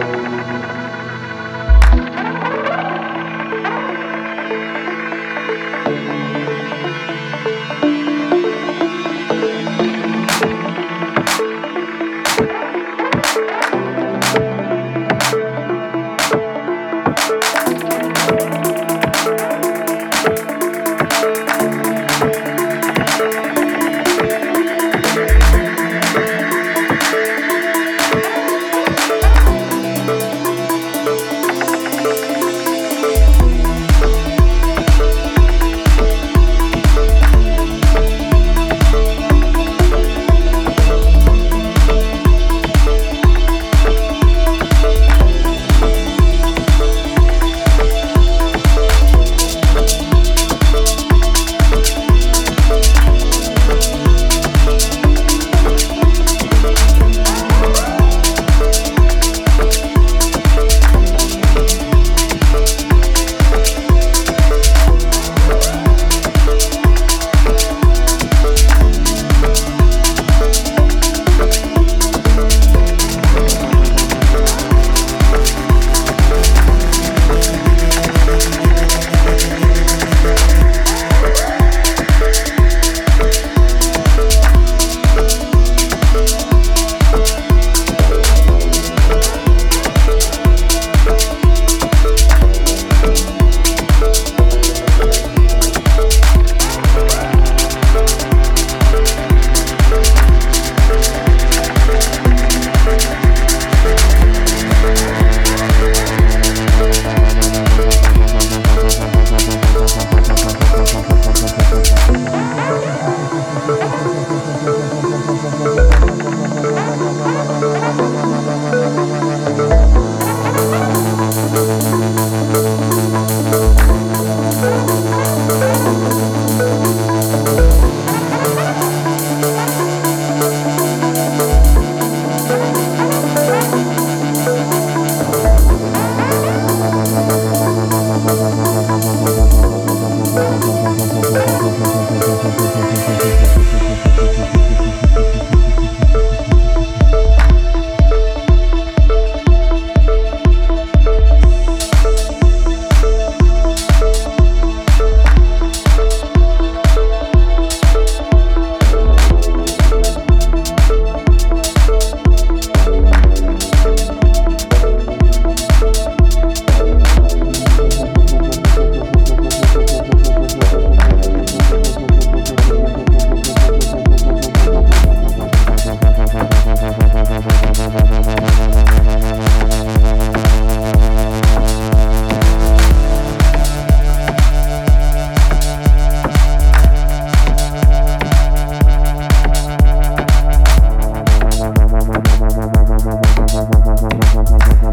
Música